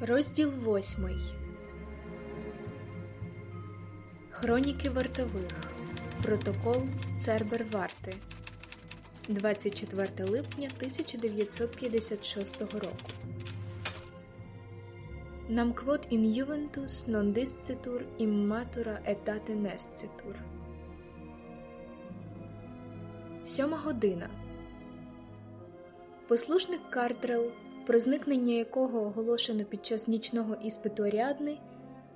Розділ восьмий Хроніки вартових. Протокол Цербер Варти 24 липня 1956 року. Нам quod in juventus non discitur immatura etate nescitur. Сьома година. Послушник Картрел про зникнення якого оголошено під час нічного іспиту Аріадни,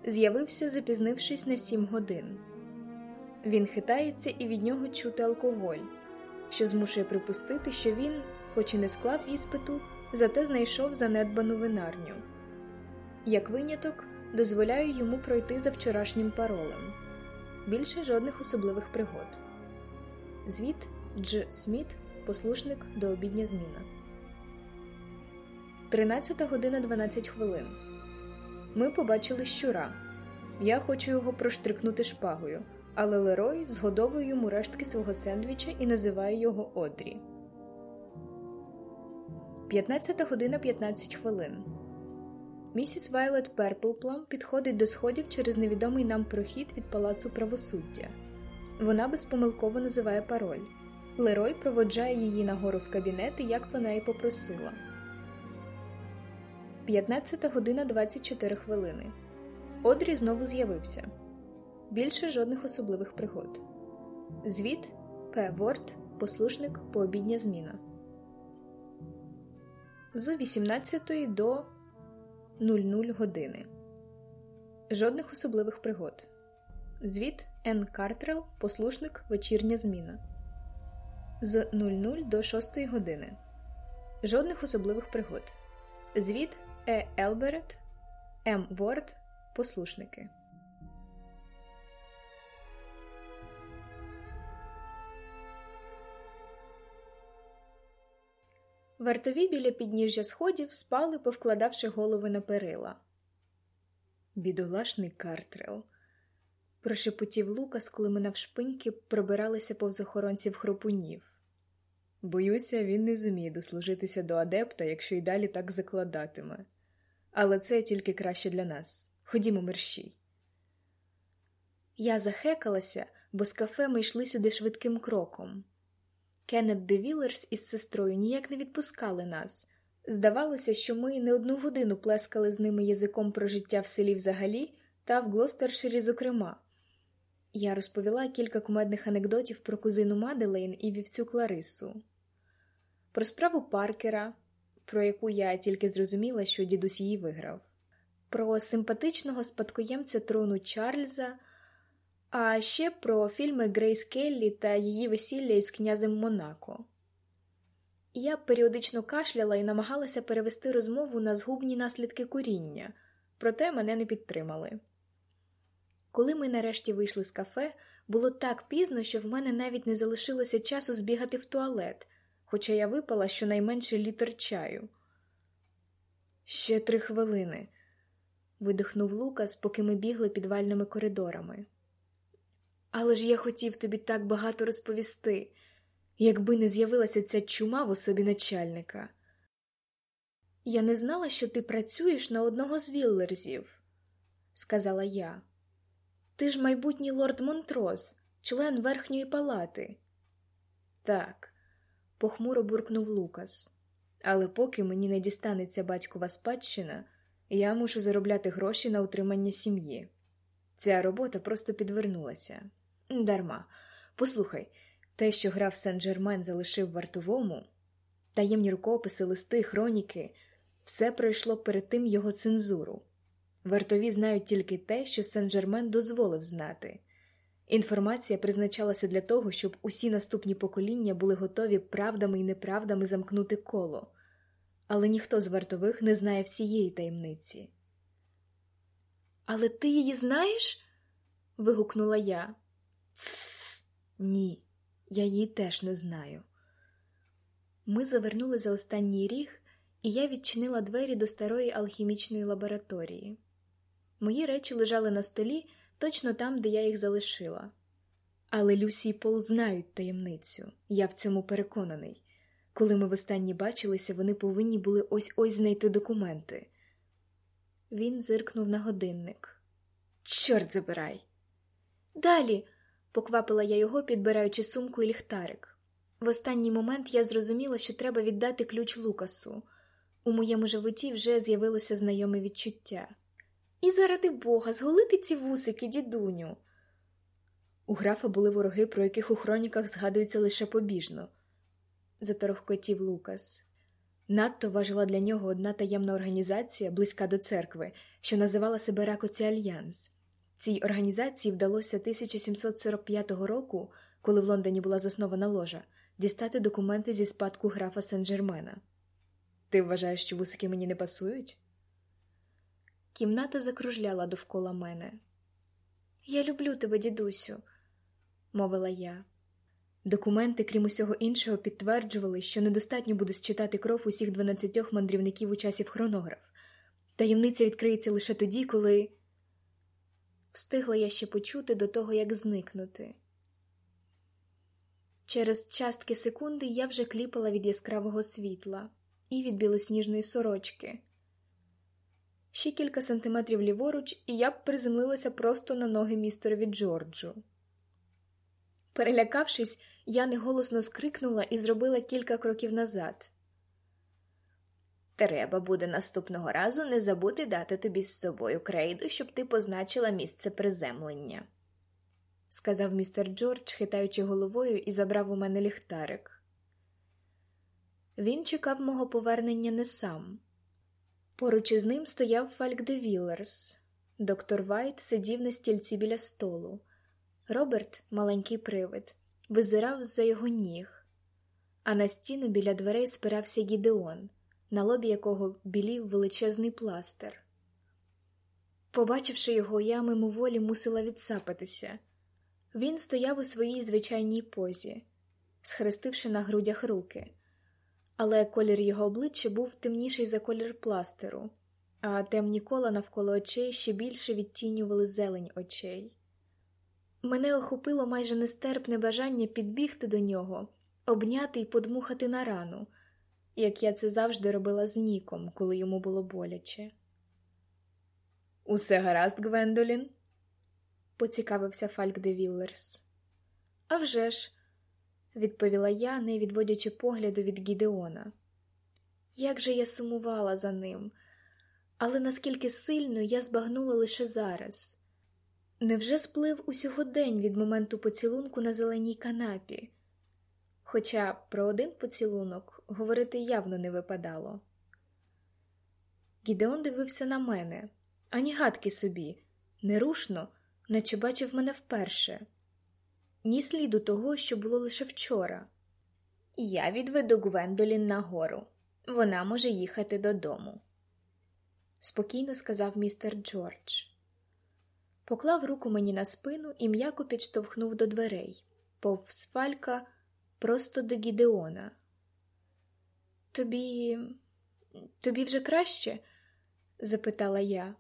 з'явився, запізнившись на сім годин. Він хитається і від нього чути алкоголь, що змушує припустити, що він, хоч і не склав іспиту, зате знайшов занедбану винарню. Як виняток, дозволяю йому пройти за вчорашнім паролем. Більше жодних особливих пригод. Звіт Дж. Сміт, послушник до обідня зміна. 13 година 12 хвилин. Ми побачили щура. Я хочу його проштрикнути шпагою, але Лерой згодовує йому рештки свого сендвіча і називає його Одрі. 15 година 15 хвилин. Місіс Вайлет Перплплам підходить до сходів через невідомий нам прохід від палацу правосуддя. Вона безпомилково називає пароль. Лерой проводжає її нагору в кабінет, як вона і попросила. 15 година 24 хвилини. Одрі знову з'явився. Більше жодних особливих пригод. Звіт П. Ворд, послушник пообідня зміна. З 18 до 00 години. Жодних особливих пригод. Звіт Н. Картрел, послушник вечірня зміна. З 00 до 6 години. Жодних особливих пригод. Звіт Е. Елберет, М. Ворд, послушники. Вартові біля підніжжя сходів спали, повкладавши голови на перила. Бідолашний Картрел. прошепотів Лукас, коли ми навшпиньки пробиралися повз охоронців хропунів. Боюся, він не зуміє дослужитися до адепта, якщо й далі так закладатиме. Але це тільки краще для нас. Ходімо мерщій. Я захекалася, бо з кафе ми йшли сюди швидким кроком. Кеннет де Вілерс із сестрою ніяк не відпускали нас. Здавалося, що ми не одну годину плескали з ними язиком про життя в селі взагалі та в Глостерширі, зокрема. Я розповіла кілька кумедних анекдотів про кузину Маделейн і вівцю Кларису, про справу Паркера, про яку я тільки зрозуміла, що дідусь її виграв, про симпатичного спадкоємця трону Чарльза, а ще про фільми Грейс Келлі та її весілля із князем Монако. Я періодично кашляла і намагалася перевести розмову на згубні наслідки куріння, проте мене не підтримали. Коли ми нарешті вийшли з кафе, було так пізно, що в мене навіть не залишилося часу збігати в туалет, хоча я випала щонайменше літр чаю. Ще три хвилини, видихнув Лукас, поки ми бігли підвальними коридорами. Але ж я хотів тобі так багато розповісти, якби не з'явилася ця чума в особі начальника. Я не знала, що ти працюєш на одного з Віллерзів, сказала я. Ти ж майбутній лорд Монтрос, член Верхньої палати. Так, похмуро буркнув Лукас. Але поки мені не дістанеться батькова спадщина, я мушу заробляти гроші на утримання сім'ї. Ця робота просто підвернулася. Дарма. Послухай, те, що граф Сен-Джермен залишив вартовому, таємні рукописи, листи, хроніки, все пройшло перед тим його цензуру. Вартові знають тільки те, що Сен-Джермен дозволив знати. Інформація призначалася для того, щоб усі наступні покоління були готові правдами і неправдами замкнути коло, але ніхто з вартових не знає всієї таємниці. Але ти її знаєш? вигукнула я. Тссс, ні, я її теж не знаю. Ми завернули за останній ріг, і я відчинила двері до старої алхімічної лабораторії. Мої речі лежали на столі точно там, де я їх залишила. Але Люсі і Пол знають таємницю, я в цьому переконаний. Коли ми востаннє бачилися, вони повинні були ось ось знайти документи. Він зиркнув на годинник. Чорт забирай. Далі, поквапила я його, підбираючи сумку і ліхтарик. В останній момент я зрозуміла, що треба віддати ключ Лукасу. У моєму животі вже з'явилося знайоме відчуття. І заради бога, зголити ці вусики, дідуню. У графа були вороги, про яких у хроніках згадується лише побіжно, заторохкотів Лукас. Надто важила для нього одна таємна організація, близька до церкви, що називала себе Ракоці Альянс. Цій організації вдалося 1745 року, коли в Лондоні була заснована ложа, дістати документи зі спадку графа Сен-Жермена. Ти вважаєш, що вусики мені не пасують? Кімната закружляла довкола мене. Я люблю тебе, дідусю, мовила я. Документи, крім усього іншого, підтверджували, що недостатньо буде считати кров усіх дванадцятьох мандрівників у часів хронограф. Таємниця відкриється лише тоді, коли. Встигла я ще почути до того, як зникнути. Через частки секунди я вже кліпала від яскравого світла і від білосніжної сорочки. Ще кілька сантиметрів ліворуч, і я б приземлилася просто на ноги містерові Джорджу. Перелякавшись, я неголосно скрикнула і зробила кілька кроків назад. Треба буде наступного разу не забути дати тобі з собою крейду, щоб ти позначила місце приземлення, сказав містер Джордж, хитаючи головою, і забрав у мене ліхтарик. Він чекав мого повернення не сам. Поруч із ним стояв Фальк де Віллерс. Доктор Вайт сидів на стільці біля столу. Роберт, маленький привид, визирав з-за його ніг, а на стіну біля дверей спирався Гідеон, на лобі якого білів величезний пластир. Побачивши його, я мимоволі мусила відсапатися. Він стояв у своїй звичайній позі, схрестивши на грудях руки, але колір його обличчя був темніший за колір пластиру, а темні кола навколо очей ще більше відтінювали зелень очей. Мене охопило майже нестерпне бажання підбігти до нього, обняти і подмухати на рану, як я це завжди робила з Ніком, коли йому було боляче. Усе гаразд, Гвендолін? поцікавився Фальк де Віллерс. «А вже ж», – відповіла я, не відводячи погляду від Гідеона. Як же я сумувала за ним, але наскільки сильно я збагнула лише зараз. Невже сплив усього день від моменту поцілунку на зеленій канапі? Хоча про один поцілунок говорити явно не випадало. Гідеон дивився на мене, ані гадки собі, нерушно, наче бачив мене вперше, ні сліду того, що було лише вчора. Я відведу Гвендолін нагору. Вона може їхати додому, спокійно сказав містер Джордж поклав руку мені на спину і м'яко підштовхнув до дверей, повз фалька просто до Гідеона. Тобі, тобі вже краще? запитала я.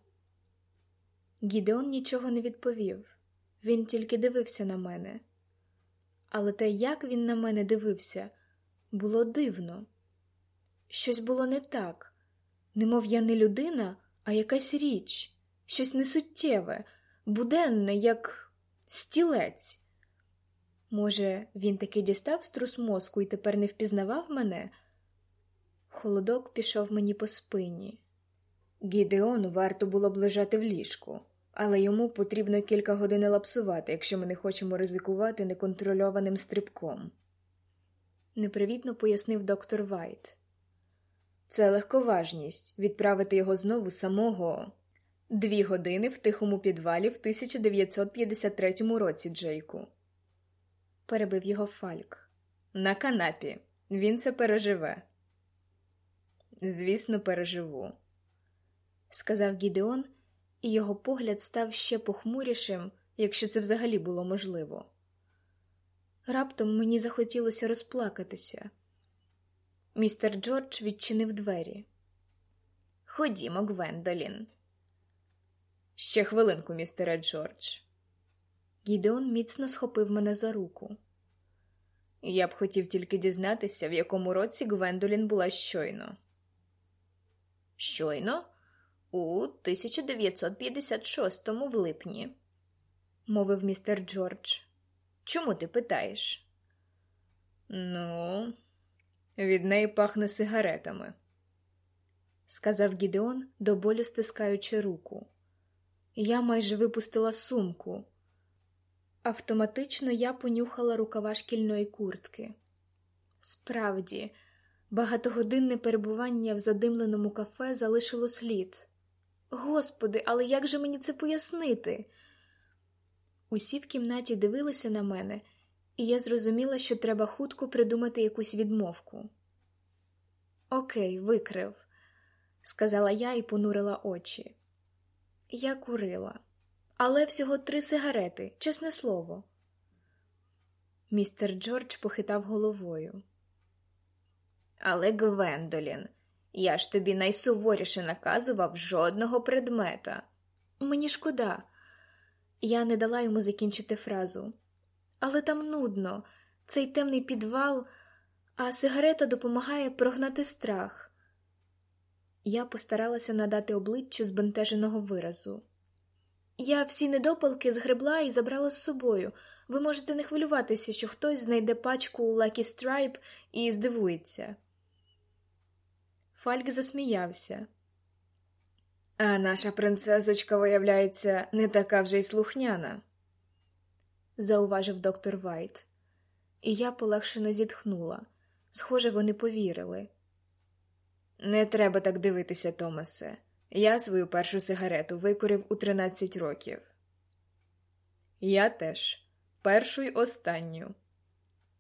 Гідеон нічого не відповів, він тільки дивився на мене. Але те, як він на мене дивився, було дивно. Щось було не так, немов я не людина, а якась річ, щось несуттєве, буденне, як стілець. Може, він таки дістав струс мозку і тепер не впізнавав мене? Холодок пішов мені по спині. Гідеону варто було б лежати в ліжку, але йому потрібно кілька годин елапсувати, якщо ми не хочемо ризикувати неконтрольованим стрибком. Непривітно пояснив доктор Вайт. Це легковажність відправити його знову самого Дві години в тихому підвалі в 1953 році, Джейку. Перебив його Фальк. На канапі. Він це переживе. Звісно, переживу, сказав Гідеон, і його погляд став ще похмурішим, якщо це взагалі було можливо. Раптом мені захотілося розплакатися. Містер Джордж відчинив двері. Ходімо, Гвендолін. Ще хвилинку, містере Джордж. Гідеон міцно схопив мене за руку. Я б хотів тільки дізнатися, в якому році Гвендолін була щойно. Щойно? У 1956-му в липні, мовив містер Джордж. Чому ти питаєш? Ну, від неї пахне сигаретами, сказав Гідеон, до болю стискаючи руку. Я майже випустила сумку. Автоматично я понюхала рукава шкільної куртки. Справді, багатогодинне перебування в задимленому кафе залишило слід. Господи, але як же мені це пояснити? Усі в кімнаті дивилися на мене, і я зрозуміла, що треба хутко придумати якусь відмовку. Окей, викрив, сказала я і понурила очі. Я курила, але всього три сигарети, чесне слово. Містер Джордж похитав головою. Але, Гвендолін, я ж тобі найсуворіше наказував жодного предмета. Мені шкода. Я не дала йому закінчити фразу. Але там нудно, цей темний підвал, а сигарета допомагає прогнати страх. Я постаралася надати обличчю збентеженого виразу. Я всі недопалки згребла і забрала з собою. Ви можете не хвилюватися, що хтось знайде пачку у Lucky Stripe і здивується. Фальк засміявся. А наша принцесочка, виявляється, не така вже й слухняна, зауважив доктор Вайт, і я полегшено зітхнула. Схоже, вони повірили. Не треба так дивитися, Томасе. Я свою першу сигарету викурив у 13 років. Я теж, першу й останню.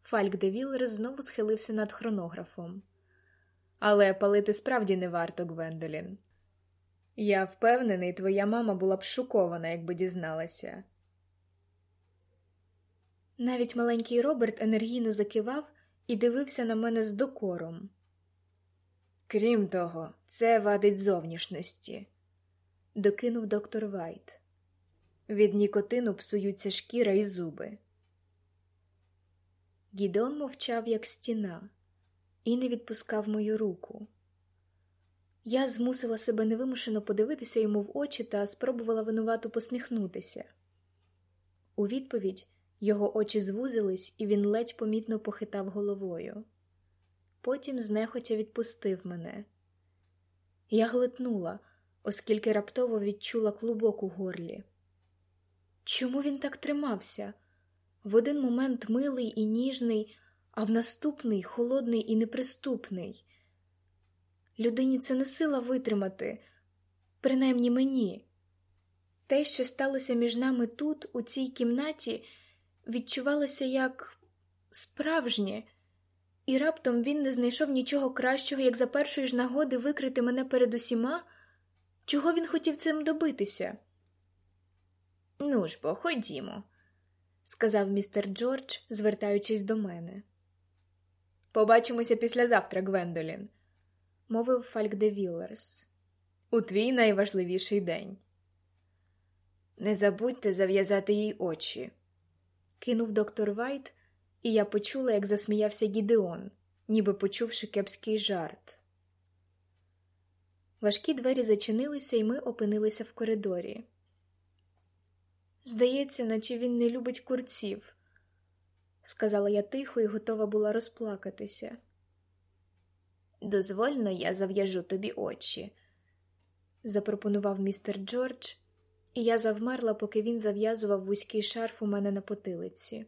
Фальк де Віллер знову схилився над хронографом. Але палити справді не варто, Гвендолін. Я впевнений, твоя мама була б шокована, якби дізналася. Навіть маленький Роберт енергійно закивав і дивився на мене з докором. Крім того, це вадить зовнішності, докинув доктор Вайт. Від нікотину псуються шкіра і зуби. Гідеон мовчав, як стіна, і не відпускав мою руку. Я змусила себе невимушено подивитися йому в очі та спробувала винувато посміхнутися. У відповідь його очі звузились, і він ледь помітно похитав головою. Потім знехотя відпустив мене. Я глитнула, оскільки раптово відчула клубок у горлі. Чому він так тримався? В один момент милий і ніжний, а в наступний холодний і неприступний. Людині це не сила витримати, принаймні мені. Те, що сталося між нами тут, у цій кімнаті, відчувалося як справжнє, і раптом він не знайшов нічого кращого, як за першої ж нагоди викрити мене перед усіма, чого він хотів цим добитися. Ну ж бо, ходімо, сказав містер Джордж, звертаючись до мене. Побачимося післязавтра, Гвендолін, мовив Фальк де Віллерс. У твій найважливіший день. Не забудьте зав'язати їй очі, кинув доктор Вайт, і я почула, як засміявся Гідеон, ніби почувши кепський жарт. Важкі двері зачинилися, і ми опинилися в коридорі. Здається, наче він не любить курців, сказала я тихо і готова була розплакатися. Дозвольно, я зав'яжу тобі очі, запропонував містер Джордж, і я завмерла, поки він зав'язував вузький шарф у мене на потилиці.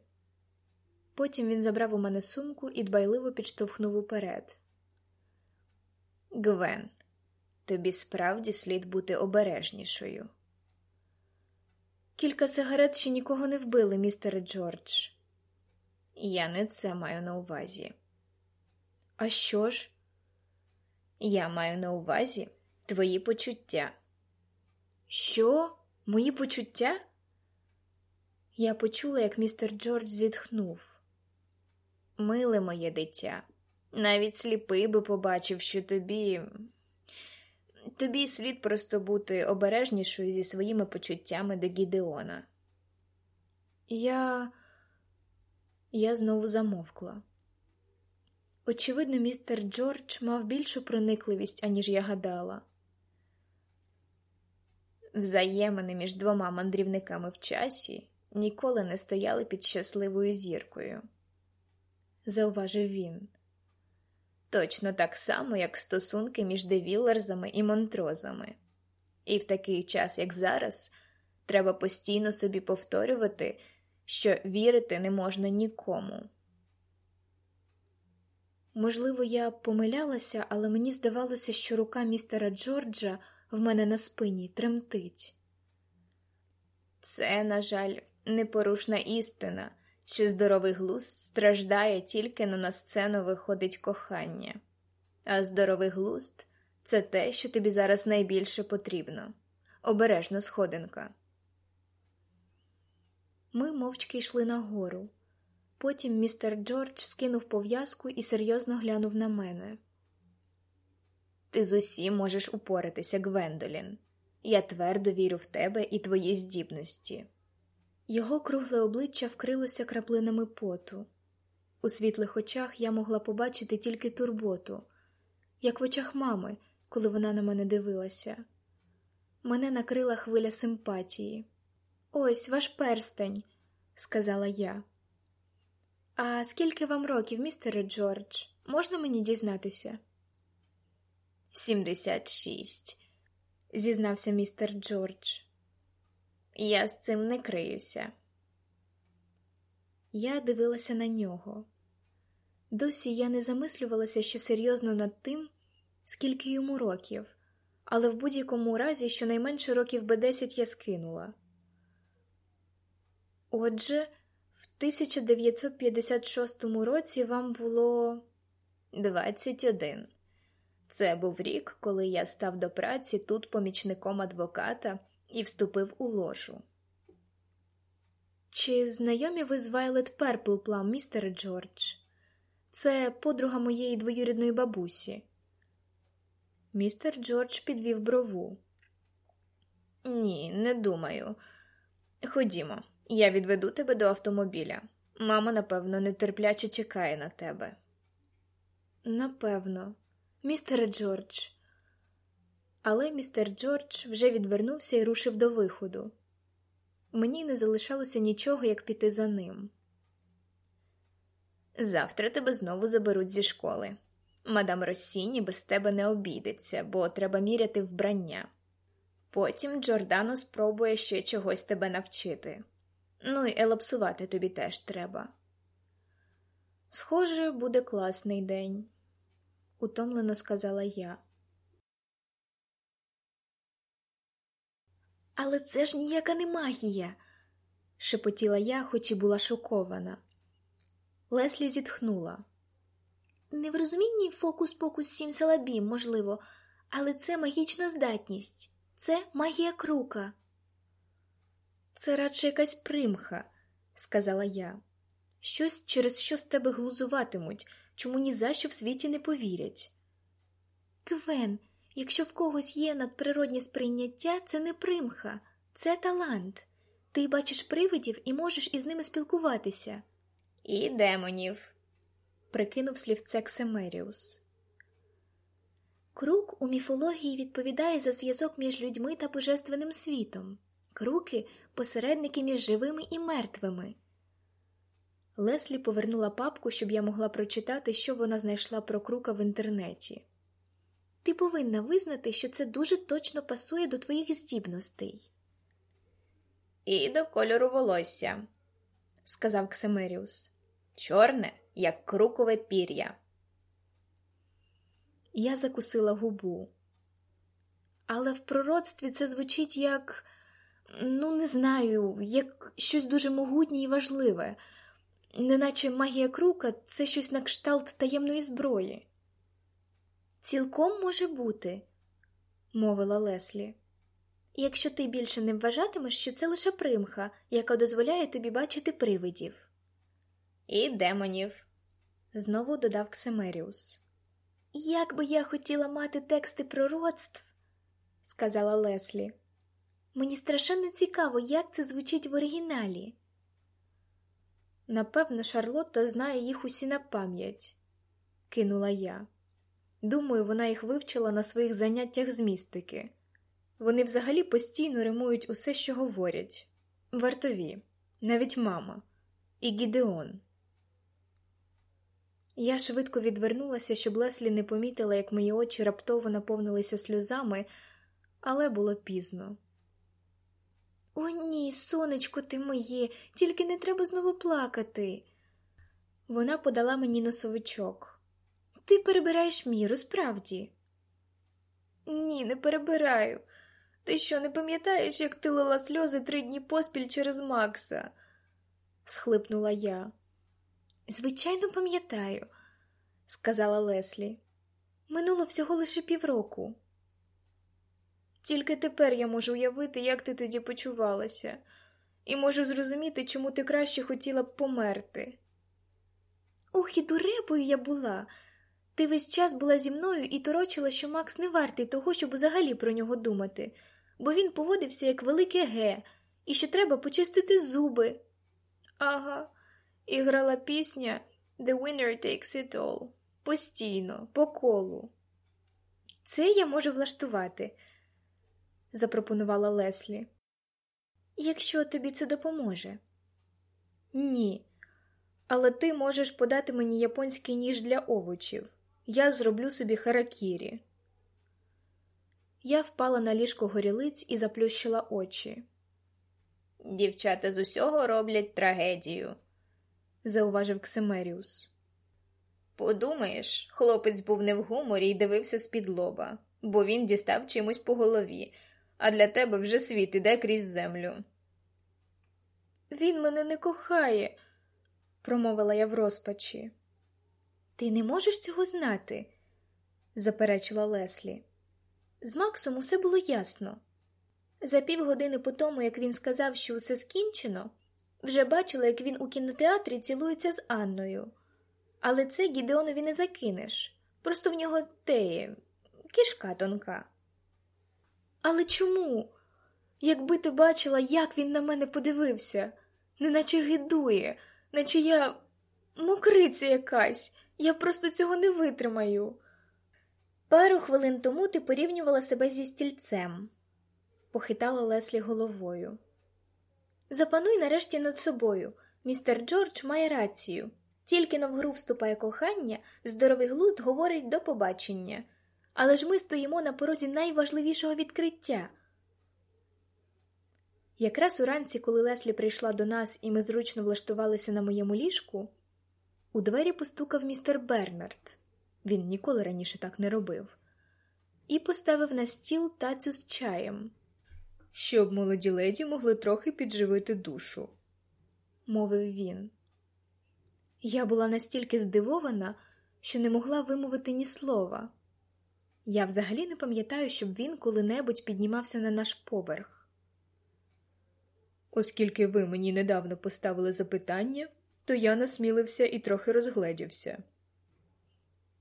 Потім він забрав у мене сумку і дбайливо підштовхнув уперед. Гвен, тобі справді слід бути обережнішою. Кілька сигарет ще нікого не вбили, містере Джордж. Я не це маю на увазі. А що ж? Я маю на увазі твої почуття. Що? Мої почуття? Я почула, як містер Джордж зітхнув. Миле моє дитя, навіть сліпий би побачив, що тобі. Тобі слід просто бути обережнішою зі своїми почуттями до Гідеона. Я Я знову замовкла. Очевидно, містер Джордж мав більшу проникливість, аніж я гадала. Взаємини між двома мандрівниками в часі ніколи не стояли під щасливою зіркою, зауважив він. Точно так само, як стосунки між девілерзами і монтрозами. І в такий час, як зараз, треба постійно собі повторювати, що вірити не можна нікому. Можливо, я помилялася, але мені здавалося, що рука містера Джорджа в мене на спині тремтить. Це, на жаль, непорушна істина, що здоровий глузд страждає тільки но на сцену виходить кохання, а здоровий глузд це те, що тобі зараз найбільше потрібно. Обережна сходинка. Ми мовчки йшли нагору. Потім містер Джордж скинув пов'язку і серйозно глянув на мене. Ти з усім можеш упоратися, Гвендолін. Я твердо вірю в тебе і твої здібності. Його кругле обличчя вкрилося краплинами поту. У світлих очах я могла побачити тільки турботу, як в очах мами, коли вона на мене дивилася. Мене накрила хвиля симпатії. Ось ваш перстень, сказала я. А скільки вам років, містере Джордж? Можна мені дізнатися? Сімдесят шість, зізнався містер Джордж. Я з цим не криюся. Я дивилася на нього. Досі я не замислювалася ще серйозно над тим, скільки йому років, але в будь-якому разі щонайменше років би десять я скинула. Отже, в 1956 році вам було 21. Це був рік, коли я став до праці тут помічником адвоката і вступив у ложу. Чи знайомі ви з Вайлет Перплплам, містере Джордж? Це подруга моєї двоюрідної бабусі. Містер Джордж підвів брову. Ні, не думаю. Ходімо, я відведу тебе до автомобіля. Мама, напевно, нетерпляче чекає на тебе. Напевно, містере Джордж. Але містер Джордж вже відвернувся і рушив до виходу. Мені не залишалося нічого, як піти за ним. Завтра тебе знову заберуть зі школи. Мадам Росіні без тебе не обійдеться, бо треба міряти вбрання. Потім Джордано спробує ще чогось тебе навчити. Ну і елапсувати тобі теж треба. Схоже, буде класний день, утомлено сказала я. Але це ж ніяка не магія, шепотіла я, хоч і була шокована. Леслі зітхнула. Не в розумінні фокус-покус сім салабім, можливо, але це магічна здатність, це магія крука. Це радше якась примха, сказала я. Щось, через що з тебе глузуватимуть, чому ні за що в світі не повірять. Квен, якщо в когось є надприроднє сприйняття, це не примха, це талант. Ти бачиш привидів і можеш із ними спілкуватися. І демонів, прикинув слівце Ксемеріус. Крук у міфології відповідає за зв'язок між людьми та божественним світом, круки посередники між живими і мертвими. Леслі повернула папку, щоб я могла прочитати, що вона знайшла про крука в інтернеті. Ти повинна визнати, що це дуже точно пасує до твоїх здібностей. І до кольору волосся, сказав Ксемеріус. Чорне, як крукове пір'я. Я закусила губу. Але в пророцтві це звучить як, ну, не знаю, як щось дуже могутнє і важливе, неначе магія крука це щось на кшталт таємної зброї. Цілком може бути, мовила Леслі. Якщо ти більше не вважатимеш, що це лише примха, яка дозволяє тобі бачити привидів. І демонів, знову додав Ксемеріус. Як би я хотіла мати тексти пророцтв, сказала Леслі. Мені страшенно цікаво, як це звучить в оригіналі. Напевно, Шарлотта знає їх усі на пам'ять, кинула я. Думаю, вона їх вивчила на своїх заняттях з містики. Вони взагалі постійно римують усе, що говорять вартові, навіть мама і Гідеон. Я швидко відвернулася, щоб Леслі не помітила, як мої очі раптово наповнилися сльозами, але було пізно. О, ні, сонечко, ти моє, тільки не треба знову плакати. Вона подала мені носовичок. Ти перебираєш міру, справді. Ні, не перебираю. Ти що, не пам'ятаєш, як ти лила сльози три дні поспіль через Макса? схлипнула я. Звичайно, пам'ятаю, сказала Леслі. Минуло всього лише півроку. Тільки тепер я можу уявити, як ти тоді почувалася, і можу зрозуміти, чому ти краще хотіла б померти. Ох, і дурепою я була. Ти весь час була зі мною і торочила, що Макс не вартий того, щоб взагалі про нього думати, бо він поводився як велике ге, і що треба почистити зуби. Ага, і грала пісня The winner takes it all. Постійно, по колу. Це я можу влаштувати, запропонувала Леслі. Якщо тобі це допоможе. Ні, але ти можеш подати мені японський ніж для овочів. Я зроблю собі харакірі. Я впала на ліжко горілиць і заплющила очі. Дівчата з усього роблять трагедію, зауважив Ксимеріус. Подумаєш, хлопець був не в гуморі і дивився з-під лоба, бо він дістав чимось по голові, а для тебе вже світ іде крізь землю. Він мене не кохає, промовила я в розпачі. Ти не можеш цього знати, заперечила Леслі. З Максом усе було ясно. За півгодини по тому, як він сказав, що усе скінчено, вже бачила, як він у кінотеатрі цілується з Анною. Але це Гідеонові не закинеш. Просто в нього теє кишка тонка. Але чому? Якби ти бачила, як він на мене подивився, неначе гидує, наче я мокриця якась, я просто цього не витримаю. Пару хвилин тому ти порівнювала себе зі стільцем, похитала Леслі головою. Запануй нарешті над собою. Містер Джордж має рацію. Тільки но в гру вступає кохання, здоровий глузд говорить до побачення. Але ж ми стоїмо на порозі найважливішого відкриття. Якраз уранці, коли Леслі прийшла до нас і ми зручно влаштувалися на моєму ліжку, у двері постукав містер Бернард він ніколи раніше так не робив, і поставив на стіл тацю з чаєм, щоб молоді леді могли трохи підживити душу, мовив він. Я була настільки здивована, що не могла вимовити ні слова. Я взагалі не пам'ятаю, щоб він коли-небудь піднімався на наш поверх. Оскільки ви мені недавно поставили запитання, то я насмілився і трохи розгледівся.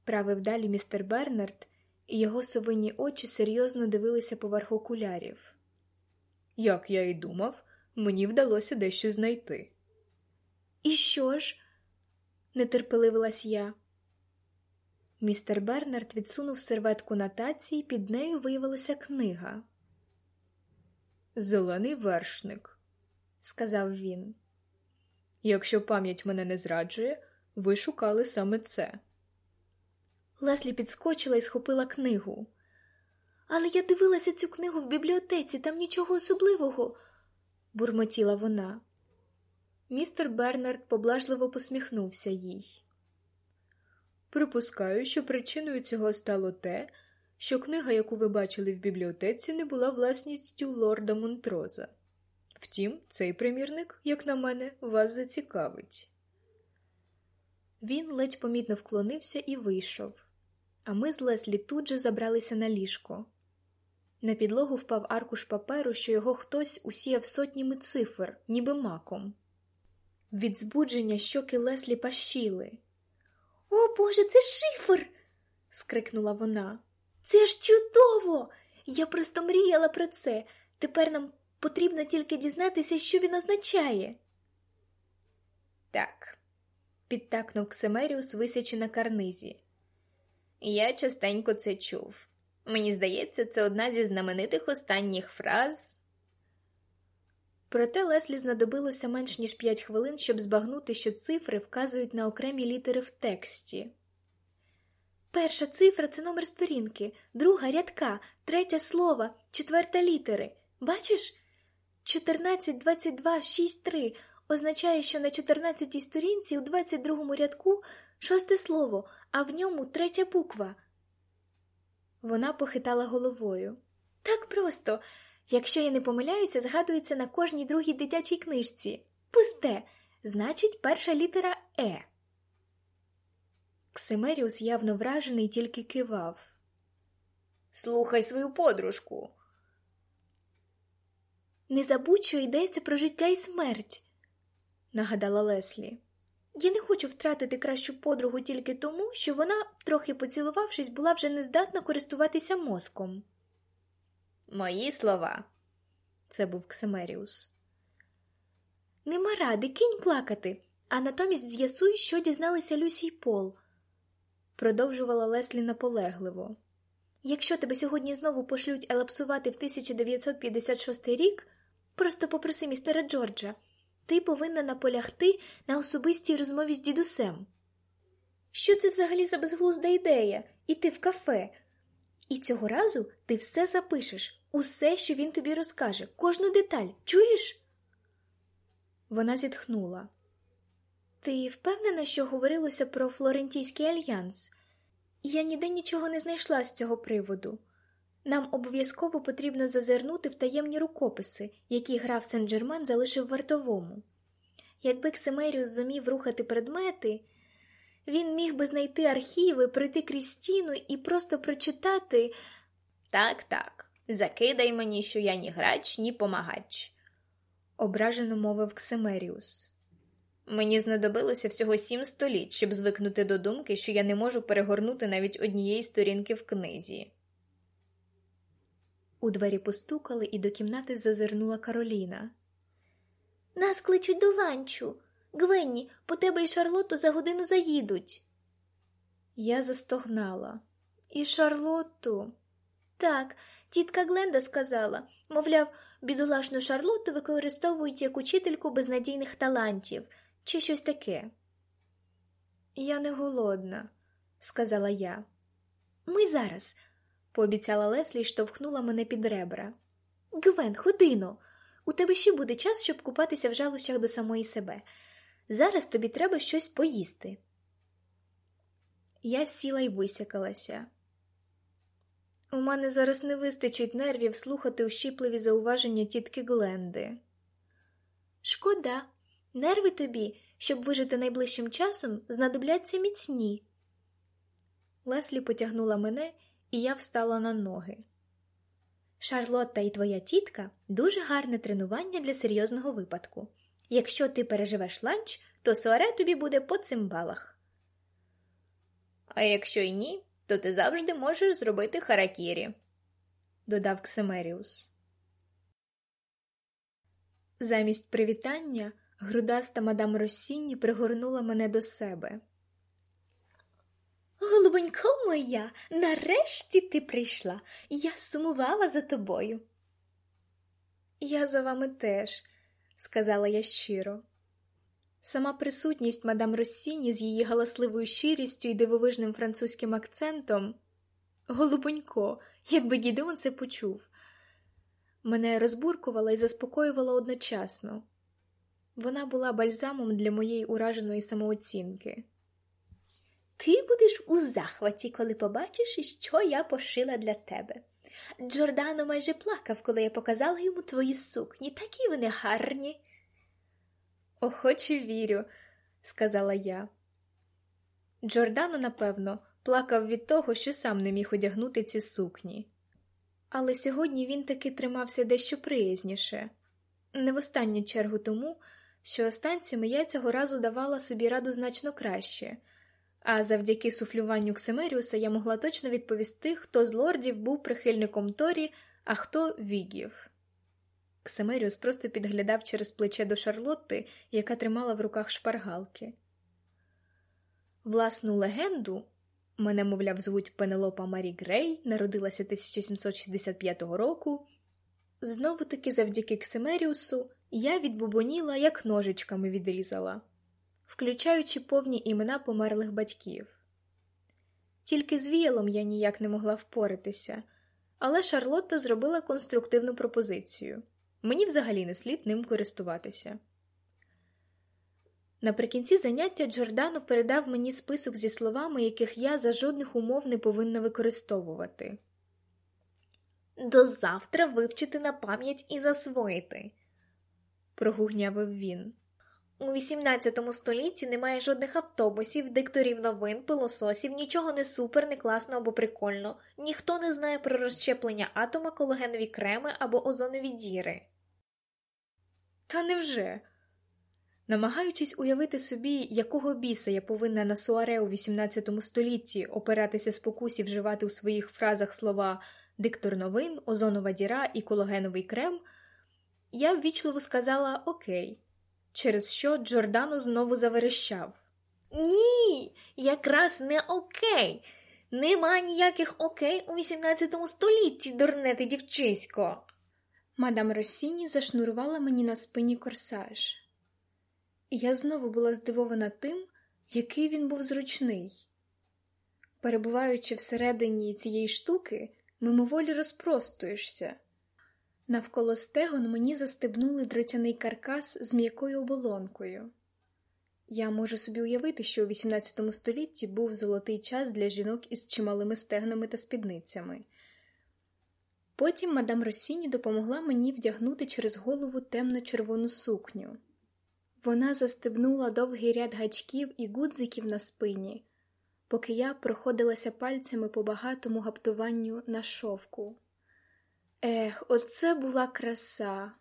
Правив далі містер Бернард, і його совині очі серйозно дивилися поверх окулярів. Як я і думав, мені вдалося дещо знайти. І що ж? нетерпеливилась я. Містер Бернард відсунув серветку на таці, і під нею виявилася книга. Зелений вершник, сказав він. Якщо пам'ять мене не зраджує, ви шукали саме це. Леслі підскочила і схопила книгу. Але я дивилася цю книгу в бібліотеці, там нічого особливого, бурмотіла вона. Містер Бернард поблажливо посміхнувся їй. Припускаю, що причиною цього стало те, що книга, яку ви бачили в бібліотеці, не була власністю лорда Монтроза. Втім, цей примірник, як на мене, вас зацікавить. Він ледь помітно вклонився і вийшов, а ми з Леслі тут же забралися на ліжко. На підлогу впав аркуш паперу, що його хтось усіяв сотнями цифр, ніби маком. Від збудження щоки Леслі пащили. О Боже, це шифр. скрикнула вона. Це ж чудово! Я просто мріяла про це. Тепер нам потрібно тільки дізнатися, що він означає. Так, підтакнув Ксемеріус, висячи на карнизі. Я частенько це чув. Мені здається, це одна зі знаменитих останніх фраз. Проте Леслі знадобилося менш ніж п'ять хвилин, щоб збагнути, що цифри вказують на окремі літери в тексті. Перша цифра це номер сторінки, друга рядка, третя слова, четверта літери. Бачиш? 14, 22, 6, 3 означає, що на 14-й сторінці у 22-му рядку шосте слово, а в ньому третя буква. Вона похитала головою. Так просто. Якщо я не помиляюся, згадується на кожній другій дитячій книжці. Пусте, значить, перша літера Е. Ксимеріус явно вражений тільки кивав. Слухай свою подружку. Не забудь, що йдеться про життя і смерть, нагадала Леслі. Я не хочу втратити кращу подругу тільки тому, що вона, трохи поцілувавшись, була вже не здатна користуватися мозком. Мої слова. Це був Ксимеріус. Нема ради, кинь плакати, а натомість з'ясуй, що дізналися Люсі й Пол, продовжувала Леслі наполегливо. Якщо тебе сьогодні знову пошлють елапсувати в 1956 рік, просто попроси містера Джорджа, ти повинна наполягти на особистій розмові з дідусем. Що це взагалі за безглузда ідея іти в кафе? І цього разу ти все запишеш, усе, що він тобі розкаже, кожну деталь, чуєш? Вона зітхнула. Ти впевнена, що говорилося про Флорентійський альянс? Я ніде нічого не знайшла з цього приводу. Нам обов'язково потрібно зазирнути в таємні рукописи, які граф Сен-Джермен залишив вартовому. Якби Ксемеріус зумів рухати предмети, він міг би знайти архіви, пройти крізь стіну і просто прочитати так, так, закидай мені, що я ні грач, ні помагач, ображено мовив Ксимеріус. Мені знадобилося всього сім століть, щоб звикнути до думки, що я не можу перегорнути навіть однієї сторінки в книзі. У двері постукали, і до кімнати зазирнула Кароліна. Нас кличуть до ланчу. Гвенні, по тебе і Шарлотту за годину заїдуть. Я застогнала. І Шарлотту. Так, тітка Гленда сказала мовляв, бідолашну Шарлотту використовують як учительку безнадійних талантів чи щось таке. Я не голодна, сказала я. Ми зараз, пообіцяла Леслі і штовхнула мене під ребра. Гвен, ходино, у тебе ще буде час, щоб купатися в жалощах до самої себе. Зараз тобі треба щось поїсти. Я сіла й висякалася. У мене зараз не вистачить нервів слухати ущіпливі зауваження тітки Гленди. Шкода, нерви тобі, щоб вижити найближчим часом, знадобляться міцні. Леслі потягнула мене, і я встала на ноги. Шарлотта і твоя тітка дуже гарне тренування для серйозного випадку. Якщо ти переживеш ланч, то соаре тобі буде по цимбалах. А якщо й ні, то ти завжди можеш зробити харакірі, додав Ксимеріус. Замість привітання грудаста мадам Росінні пригорнула мене до себе. Голубонько моя, нарешті ти прийшла, я сумувала за тобою. Я за вами теж, сказала я щиро. Сама присутність мадам Росіні з її галасливою щирістю і дивовижним французьким акцентом голубонько, якби Гідеон це почув, мене розбуркувала і заспокоювала одночасно. Вона була бальзамом для моєї ураженої самооцінки. Ти будеш у захваті, коли побачиш, що я пошила для тебе. Джордано майже плакав, коли я показала йому твої сукні, такі вони гарні. Охоче вірю, сказала я. Джордано, напевно, плакав від того, що сам не міг одягнути ці сукні. Але сьогодні він таки тримався дещо приязніше, не в останню чергу тому, що останцями я цього разу давала собі раду значно краще, а завдяки суфлюванню Ксимеріуса я могла точно відповісти, хто з лордів був прихильником Торі, а хто вігів. Ксимеріус просто підглядав через плече до Шарлотти, яка тримала в руках шпаргалки. Власну легенду Мене, мовляв, звуть Пенелопа Марі Грей, народилася 1765 року. Знову таки, завдяки Ксимеріусу, я відбубоніла, як ножичками відрізала, включаючи повні імена померлих батьків. Тільки з віялом я ніяк не могла впоратися, але Шарлотта зробила конструктивну пропозицію мені взагалі не слід ним користуватися. Наприкінці заняття Джордано передав мені список зі словами, яких я за жодних умов не повинна використовувати. До завтра вивчити на пам'ять і засвоїти, прогугнявив він. У XVIII столітті немає жодних автобусів, дикторів новин, пилососів, нічого не супер, не класно або прикольно. Ніхто не знає про розщеплення атома, кологенові креми або озонові діри. Та невже? Намагаючись уявити собі, якого біса я повинна на суаре у XVIII столітті опиратися спокусі вживати у своїх фразах слова диктор новин, озонова діра і кологеновий крем, я ввічливо сказала Окей, через що Джордано знову заверещав. Ні, якраз не окей. Нема ніяких окей у XVIII столітті, дурне ти дівчисько. Мадам Росіні зашнурувала мені на спині корсаж. І я знову була здивована тим, який він був зручний. Перебуваючи всередині цієї штуки, мимоволі розпростуєшся. Навколо стегон мені застебнули дротяний каркас з м'якою оболонкою. Я можу собі уявити, що у XVIII столітті був золотий час для жінок із чималими стегнами та спідницями. Потім мадам Росіні допомогла мені вдягнути через голову темно-червону сукню. Вона застебнула довгий ряд гачків і гудзиків на спині, поки я проходилася пальцями по багатому гаптуванню на шовку. Ех, оце була краса.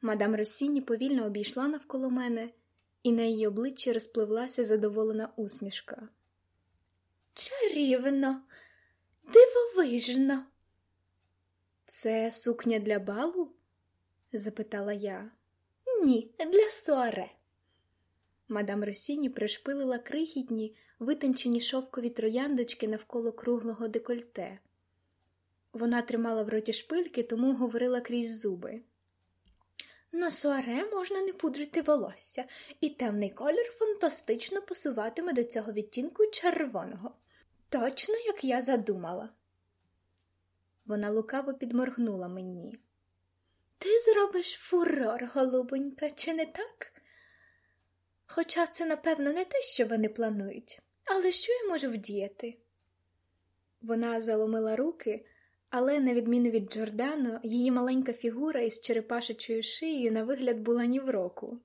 Мадам Росіні повільно обійшла навколо мене, і на її обличчі розпливлася задоволена усмішка. Чарівно, дивовижно. Це сукня для балу? запитала я. Ні, для суаре. Мадам Росіні пришпилила крихітні, витончені шовкові трояндочки навколо круглого декольте. Вона тримала в роті шпильки, тому говорила крізь зуби. На суаре можна не пудрити волосся, і темний колір фантастично пасуватиме до цього відтінку червоного. Точно як я задумала. Вона лукаво підморгнула мені. Ти зробиш фурор, голубонька, чи не так? Хоча це, напевно, не те, що вони планують, але що я можу вдіяти? Вона заломила руки, але, на відміну від Джордано, її маленька фігура із черепашечою шиєю на вигляд була ні в року.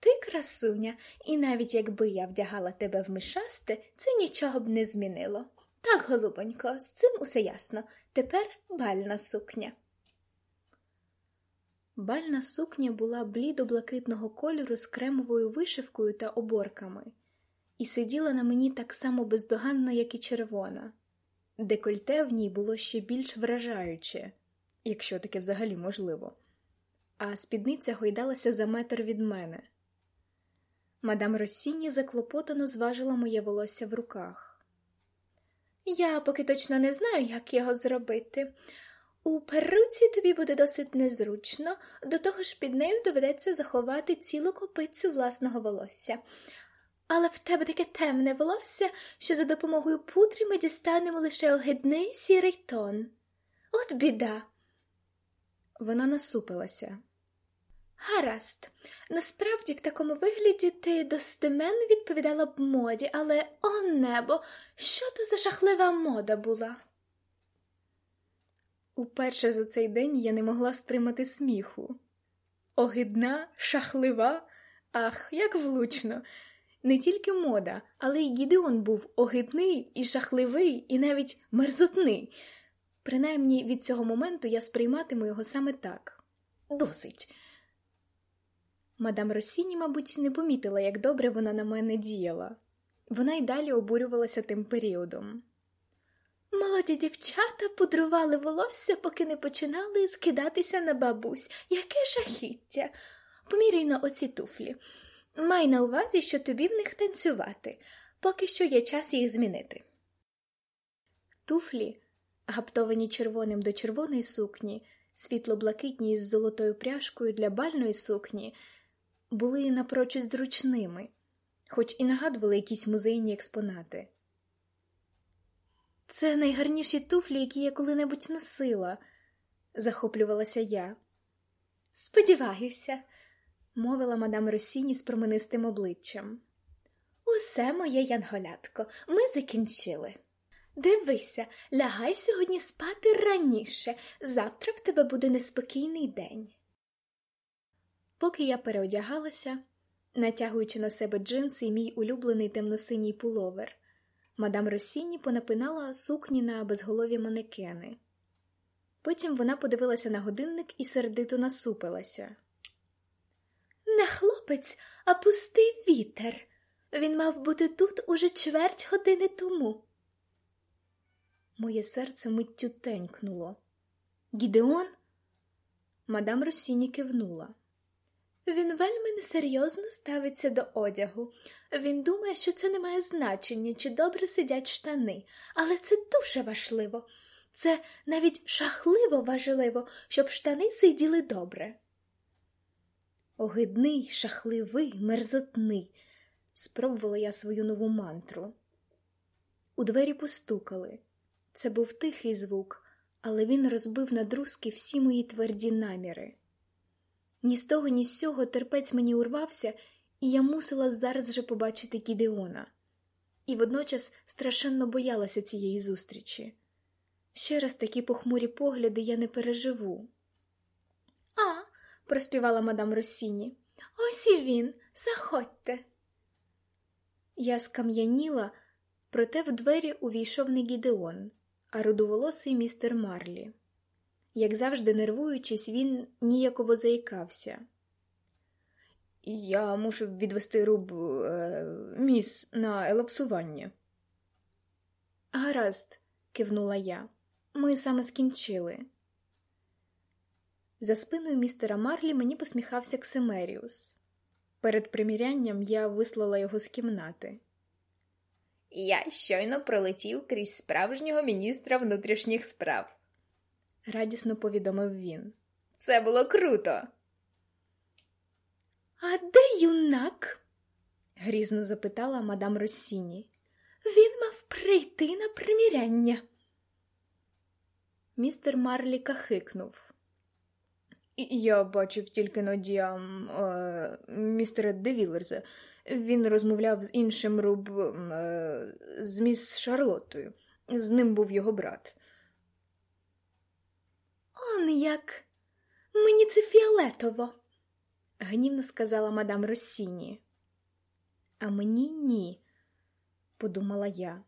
Ти красуня, і навіть якби я вдягала тебе в мишасте, це нічого б не змінило. Так, голубонько, з цим усе ясно. Тепер бальна сукня. Бальна сукня була блідо-блакитного кольору з кремовою вишивкою та оборками, і сиділа на мені так само бездоганно, як і червона. Декольте в ній було ще більш вражаюче, якщо таке взагалі можливо, а спідниця гойдалася за метр від мене. Мадам Росіні заклопотано зважила моє волосся в руках. Я поки точно не знаю, як його зробити. У перуці тобі буде досить незручно, до того ж під нею доведеться заховати цілу копицю власного волосся. Але в тебе таке темне волосся, що за допомогою пудри ми дістанемо лише огидний сірий тон. От біда. Вона насупилася. Гаразд, насправді в такому вигляді ти достеменно відповідала б моді, але о небо, що то за жахлива мода була? Уперше за цей день я не могла стримати сміху. Огидна, шахлива, ах, як влучно. Не тільки мода, але й Гідеон був огидний і жахливий, і навіть мерзотний. Принаймні від цього моменту я сприйматиму його саме так. Досить. Мадам Росіні, мабуть, не помітила, як добре вона на мене діяла. Вона й далі обурювалася тим періодом. Молоді дівчата пудрували волосся, поки не починали скидатися на бабусь. Яке жахіття. Поміряй на оці туфлі. Май на увазі, що тобі в них танцювати. поки що є час їх змінити. Туфлі, гаптовані червоним до червоної сукні, світло-блакитні з золотою пряжкою для бальної сукні, були напрочуд зручними, хоч і нагадували якісь музейні експонати. Це найгарніші туфлі, які я коли-небудь носила, захоплювалася я. Сподіваюся, мовила мадам Росіні з променистим обличчям. Усе моє янголятко, ми закінчили. Дивися, лягай сьогодні спати раніше, завтра в тебе буде неспокійний день. Поки я переодягалася, натягуючи на себе джинси і мій улюблений темносиній пуловер, мадам Росіні понапинала сукні на безголові манекени. Потім вона подивилася на годинник і сердито насупилася. Не хлопець, а пустий вітер. Він мав бути тут уже чверть години тому. Моє серце миттю тенькнуло. Гідеон? Мадам Росіні кивнула. Він вельми несерйозно ставиться до одягу. Він думає, що це не має значення, чи добре сидять штани, але це дуже важливо. Це навіть шахливо важливо, щоб штани сиділи добре. Огидний, шахливий, мерзотний, спробувала я свою нову мантру. У двері постукали. Це був тихий звук, але він розбив на друзки всі мої тверді наміри. Ні з того, ні з сього терпець мені урвався, і я мусила зараз же побачити Гідеона, і водночас страшенно боялася цієї зустрічі. Ще раз такі похмурі погляди я не переживу. Проспівала мадам Росіні, ось і він, заходьте. Я скам'яніла, проте в двері увійшов не Гідеон, а рудоволосий містер Марлі. Як завжди, нервуючись, він ніяково заїкався. Я мушу відвести руб е, міс на елапсування. Гаразд, кивнула я. Ми саме скінчили. За спиною містера Марлі мені посміхався Ксимеріус. Перед примірянням я вислала його з кімнати. Я щойно пролетів крізь справжнього міністра внутрішніх справ, радісно повідомив він. Це було круто. А де юнак? грізно запитала мадам Росіні. Він мав прийти на приміряння. Містер Марлі кахикнув. Я бачив тільки нодіям е, містера Девілерза. Він розмовляв з іншим руб е, з міс Шарлоттою. З ним був його брат. Он як? Мені це фіолетово, гнівно сказала мадам Росіні. А мені ні, подумала я.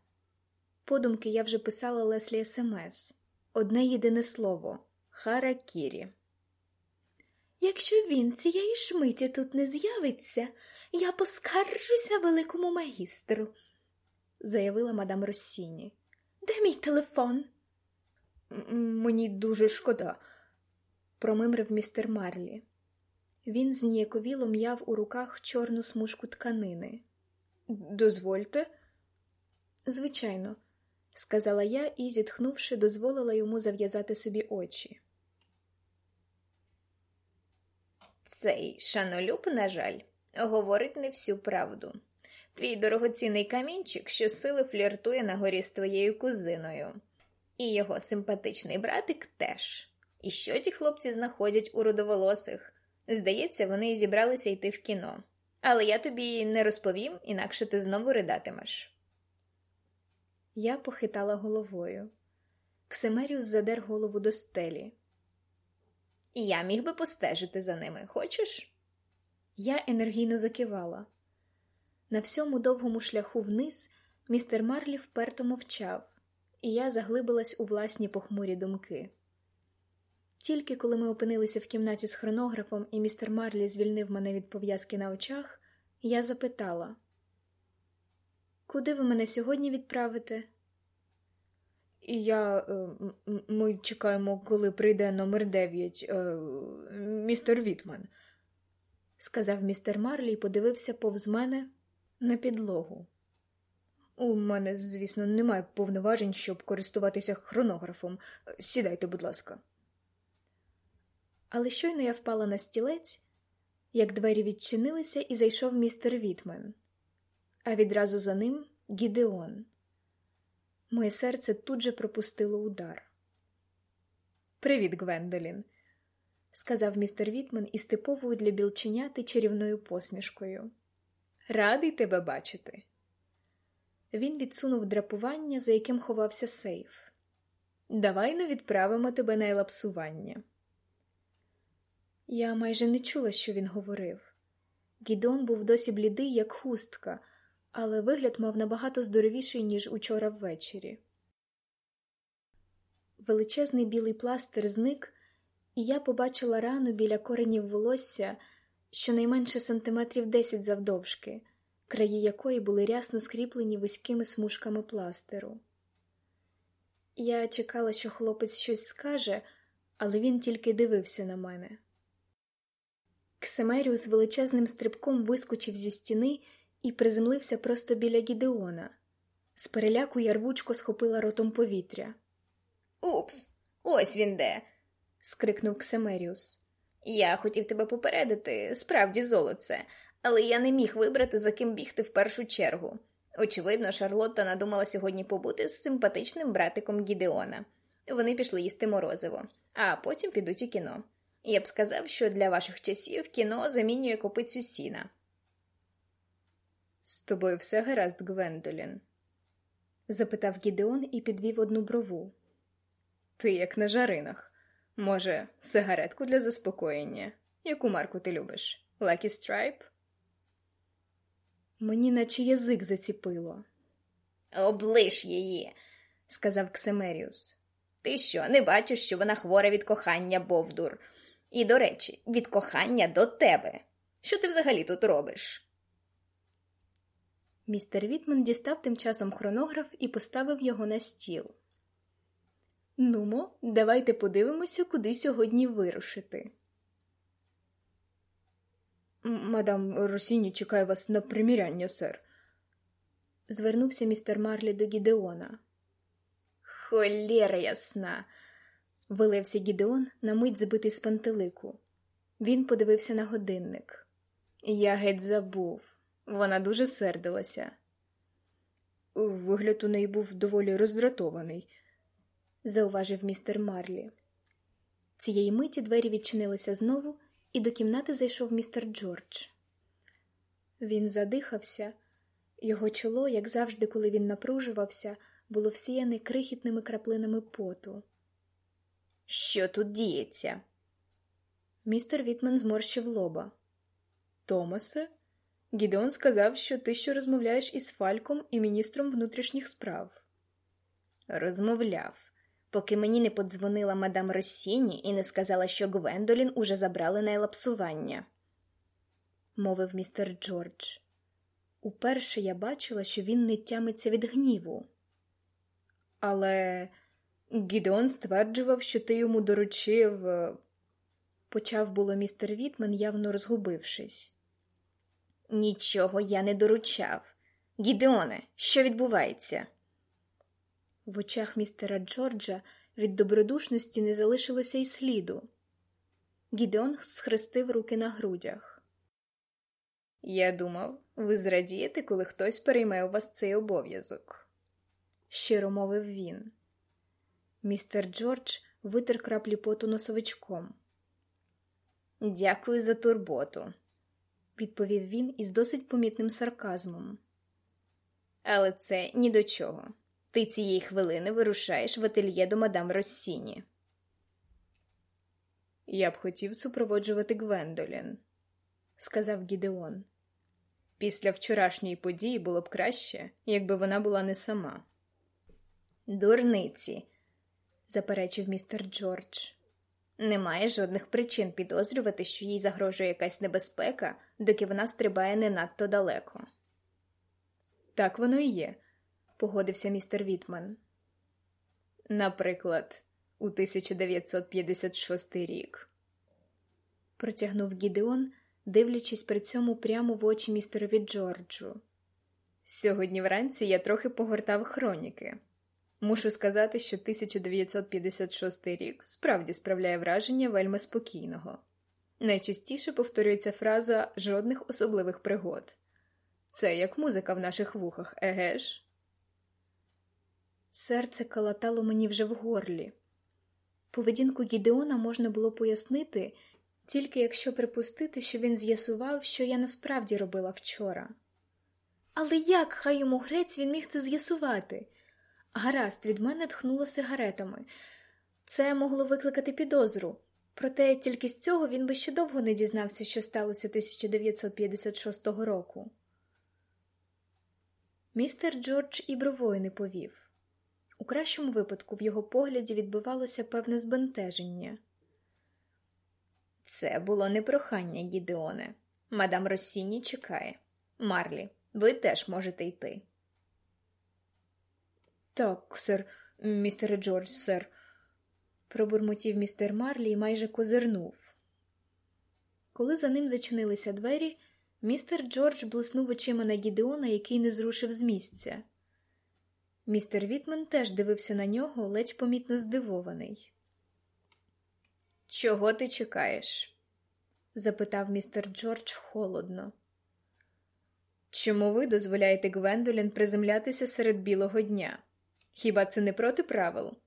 Подумки я вже писала Леслі смс. Одне єдине слово Харакірі. Якщо він цієї шмиті тут не з'явиться, я поскаржуся великому магістру, заявила мадам Росіні. Де мій телефон? Мені дуже шкода, промимрив містер Марлі. Він зніяковіло м'яв у руках чорну смужку тканини. Дозвольте? Звичайно, сказала я і, зітхнувши, дозволила йому зав'язати собі очі. Цей шанолюб, на жаль, говорить не всю правду. Твій дорогоцінний камінчик щосили фліртує на горі з твоєю кузиною, і його симпатичний братик теж. І що ті хлопці знаходять у родоволосих? Здається, вони зібралися йти в кіно. Але я тобі не розповім, інакше ти знову ридатимеш. Я похитала головою. Ксимеріус задер голову до стелі. Я міг би постежити за ними, хочеш? Я енергійно закивала. На всьому довгому шляху вниз містер Марлі вперто мовчав, і я заглибилась у власні похмурі думки. Тільки коли ми опинилися в кімнаті з хронографом, і містер Марлі звільнив мене від пов'язки на очах, я запитала: Куди ви мене сьогодні відправите? І я. Е, ми чекаємо, коли прийде номер 9 е, містер Вітман, сказав містер Марлі і подивився повз мене на підлогу. У мене, звісно, немає повноважень, щоб користуватися хронографом. Сідайте, будь ласка. Але щойно я впала на стілець, як двері відчинилися, і зайшов містер Вітмен, а відразу за ним Гідеон. Моє серце тут же пропустило удар. Привіт, Гвендолін, сказав містер Вітмен із типовою для білченяти чарівною посмішкою. Радий тебе бачити. Він відсунув драпування, за яким ховався сейф. Давай не відправимо тебе на елапсування. Я майже не чула, що він говорив. Гідон був досі блідий, як хустка, але вигляд мав набагато здоровіший, ніж учора ввечері. Величезний білий пластир зник, і я побачила рану біля коренів волосся, щонайменше сантиметрів десять завдовжки, краї якої були рясно скріплені вузькими смужками пластиру. Я чекала, що хлопець щось скаже, але він тільки дивився на мене. Ксемеріус величезним стрибком вискочив зі стіни і приземлився просто біля Гідеона. З переляку я рвучко схопила ротом повітря. Упс, ось він де. скрикнув Ксемеріус. Я хотів тебе попередити, справді золоце, але я не міг вибрати, за ким бігти в першу чергу. Очевидно, Шарлотта надумала сьогодні побути з симпатичним братиком Гідеона. Вони пішли їсти морозиво, а потім підуть у кіно. Я б сказав, що для ваших часів кіно замінює копицю сіна. З тобою все гаразд, Гвендолін? запитав Гідеон і підвів одну брову. Ти як на жаринах. Може, сигаретку для заспокоєння? Яку марку ти любиш? Lucky Stripe? Мені наче язик заціпило. Облиш її, сказав Ксемеріус. Ти що, не бачиш, що вона хвора від кохання, Бовдур? І, до речі, від кохання до тебе. Що ти взагалі тут робиш? Містер Вітман дістав тим часом хронограф і поставив його на стіл. Нумо, давайте подивимося, куди сьогодні вирушити. Мадам Росіні чекає вас на приміряння, сер. Звернувся містер Марлі до Гідеона. Холєра ясна, вилився Гідеон на мить збитий з пантелику. Він подивився на годинник. Я геть забув. Вона дуже сердилася. Вигляд у неї був доволі роздратований, зауважив містер Марлі. Цієї миті двері відчинилися знову, і до кімнати зайшов містер Джордж. Він задихався, його чоло, як завжди, коли він напружувався, було всіяне крихітними краплинами поту. Що тут діється? Містер Вітмен зморщив лоба. Томасе, Гідеон сказав, що ти ще розмовляєш із Фальком і міністром внутрішніх справ. Розмовляв, поки мені не подзвонила мадам Росіні і не сказала, що Гвендолін уже забрали на елапсування, мовив містер Джордж. Уперше я бачила, що він не тямиться від гніву. Але Гідеон стверджував, що ти йому доручив. Почав було містер Вітмен, явно розгубившись. Нічого я не доручав. Гідеоне, що відбувається? В очах містера Джорджа від добродушності не залишилося й сліду. Гідеон схрестив руки на грудях. Я думав, ви зрадієте, коли хтось перейме у вас цей обов'язок, щиро мовив він. Містер Джордж витер краплі поту носовичком. Дякую за турботу, відповів він із досить помітним сарказмом. Але це ні до чого. Ти цієї хвилини вирушаєш в ательє до мадам Россіні. Я б хотів супроводжувати Гвендолін, сказав Гідеон. Після вчорашньої події було б краще, якби вона була не сама. Дурниці, заперечив містер Джордж. Немає жодних причин підозрювати, що їй загрожує якась небезпека, доки вона стрибає не надто далеко. Так воно і є, погодився містер Вітман. Наприклад, у 1956 рік. Протягнув Гідеон, дивлячись при цьому прямо в очі містерові Джорджу. Сьогодні вранці я трохи погортав хроніки. Мушу сказати, що 1956 рік справді справляє враження вельми спокійного. Найчастіше повторюється фраза жодних особливих пригод. Це як музика в наших вухах, еге ж? Серце калатало мені вже в горлі. Поведінку Гідеона можна було пояснити, тільки якщо припустити, що він з'ясував, що я насправді робила вчора. Але як, хай йому грець, він міг це з'ясувати? Гаразд, від мене тхнуло сигаретами. Це могло викликати підозру, проте тільки з цього він би ще довго не дізнався, що сталося 1956 року. Містер Джордж і бровою не повів. У кращому випадку в його погляді відбивалося певне збентеження. Це було не прохання, Гідеоне. Мадам Росіні чекає. Марлі, ви теж можете йти. Так, сер, містер Джордж, сер, пробурмотів містер Марлі і майже козирнув. Коли за ним зачинилися двері, містер Джордж блиснув очима на Гідеона, який не зрушив з місця. Містер Вітмен теж дивився на нього, ледь помітно здивований. Чого ти чекаєш? запитав містер Джордж холодно. Чому ви дозволяєте Гвендолін приземлятися серед білого дня? Хіба це не проти правил?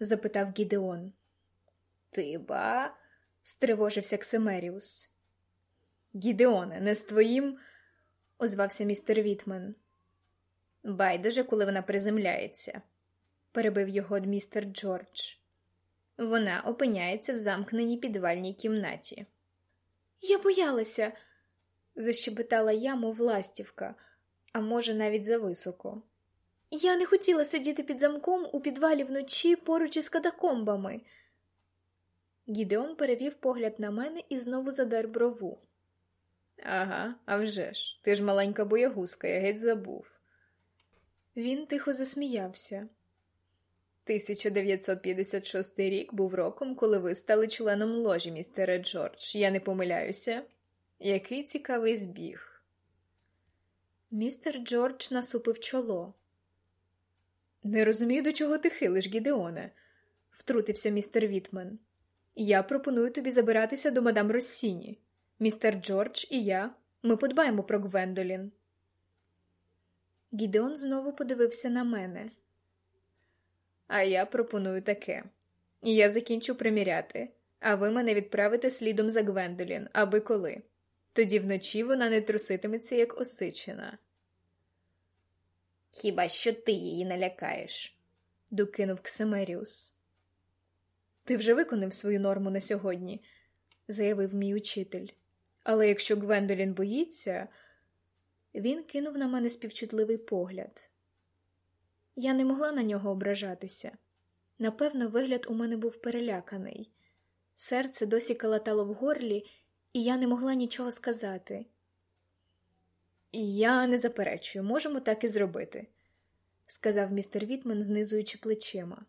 запитав Гідеон. Ти ба? стривожився Ксемеріус. Гідеоне, не з твоїм, озвався містер Вітмен. Байдуже, коли вона приземляється, перебив його містер Джордж. Вона опиняється в замкненій підвальній кімнаті. Я боялася, защебетала я, мов ластівка, а може, навіть зависоко. Я не хотіла сидіти під замком у підвалі вночі поруч із катакомбами. Гідеон перевів погляд на мене і знову задер брову. Ага, а вже ж, ти ж маленька боягузка, я геть забув. Він тихо засміявся. 1956 рік був роком, коли ви стали членом ложі, містере Джордж. Я не помиляюся. Який цікавий збіг. Містер Джордж насупив чоло. Не розумію, до чого ти хилиш, Гідеоне, втрутився містер Вітмен. Я пропоную тобі забиратися до мадам Россіні. Містер Джордж і я. Ми подбаємо про Гвендолін. Гідеон знову подивився на мене. А я пропоную таке. Я закінчу приміряти, а ви мене відправите слідом за Гвендолін, аби коли. Тоді вночі вона не труситиметься, як осичена. Хіба що ти її налякаєш? докинув Ксемеріус. Ти вже виконав свою норму на сьогодні, заявив мій учитель. Але якщо Гвендолін боїться, він кинув на мене співчутливий погляд. Я не могла на нього ображатися. Напевно, вигляд у мене був переляканий. Серце досі калатало в горлі, і я не могла нічого сказати. Я не заперечую, можемо так і зробити, сказав містер Вітман, знизуючи плечима.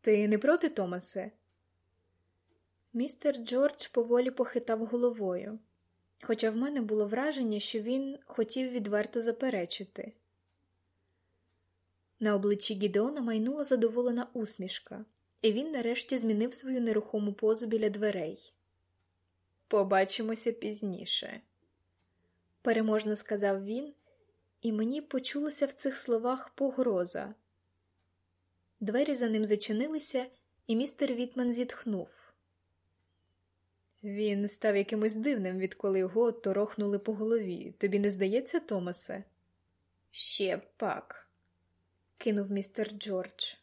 Ти не проти, Томасе? Містер Джордж поволі похитав головою, хоча в мене було враження, що він хотів відверто заперечити. На обличчі Гідеона майнула задоволена усмішка, і він нарешті змінив свою нерухому позу біля дверей. Побачимося пізніше, переможно сказав він, і мені почулося в цих словах погроза. Двері за ним зачинилися, і містер Вітман зітхнув. Він став якимось дивним, відколи його торохнули по голові. Тобі не здається, Томасе? Ще пак, кинув містер Джордж.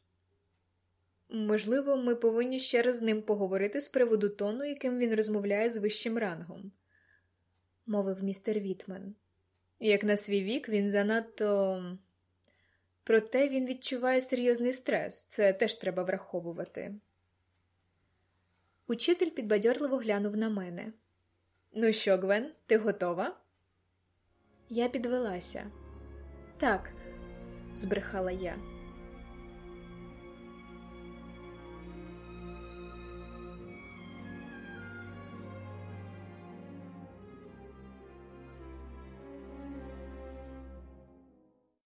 Можливо, ми повинні ще раз з ним поговорити з приводу тону, яким він розмовляє з вищим рангом, мовив містер Вітмен. Як на свій вік, він занадто. Проте він відчуває серйозний стрес, це теж треба враховувати. Учитель підбадьорливо глянув на мене. Ну що, Гвен, ти готова? Я підвелася. Так, збрехала я.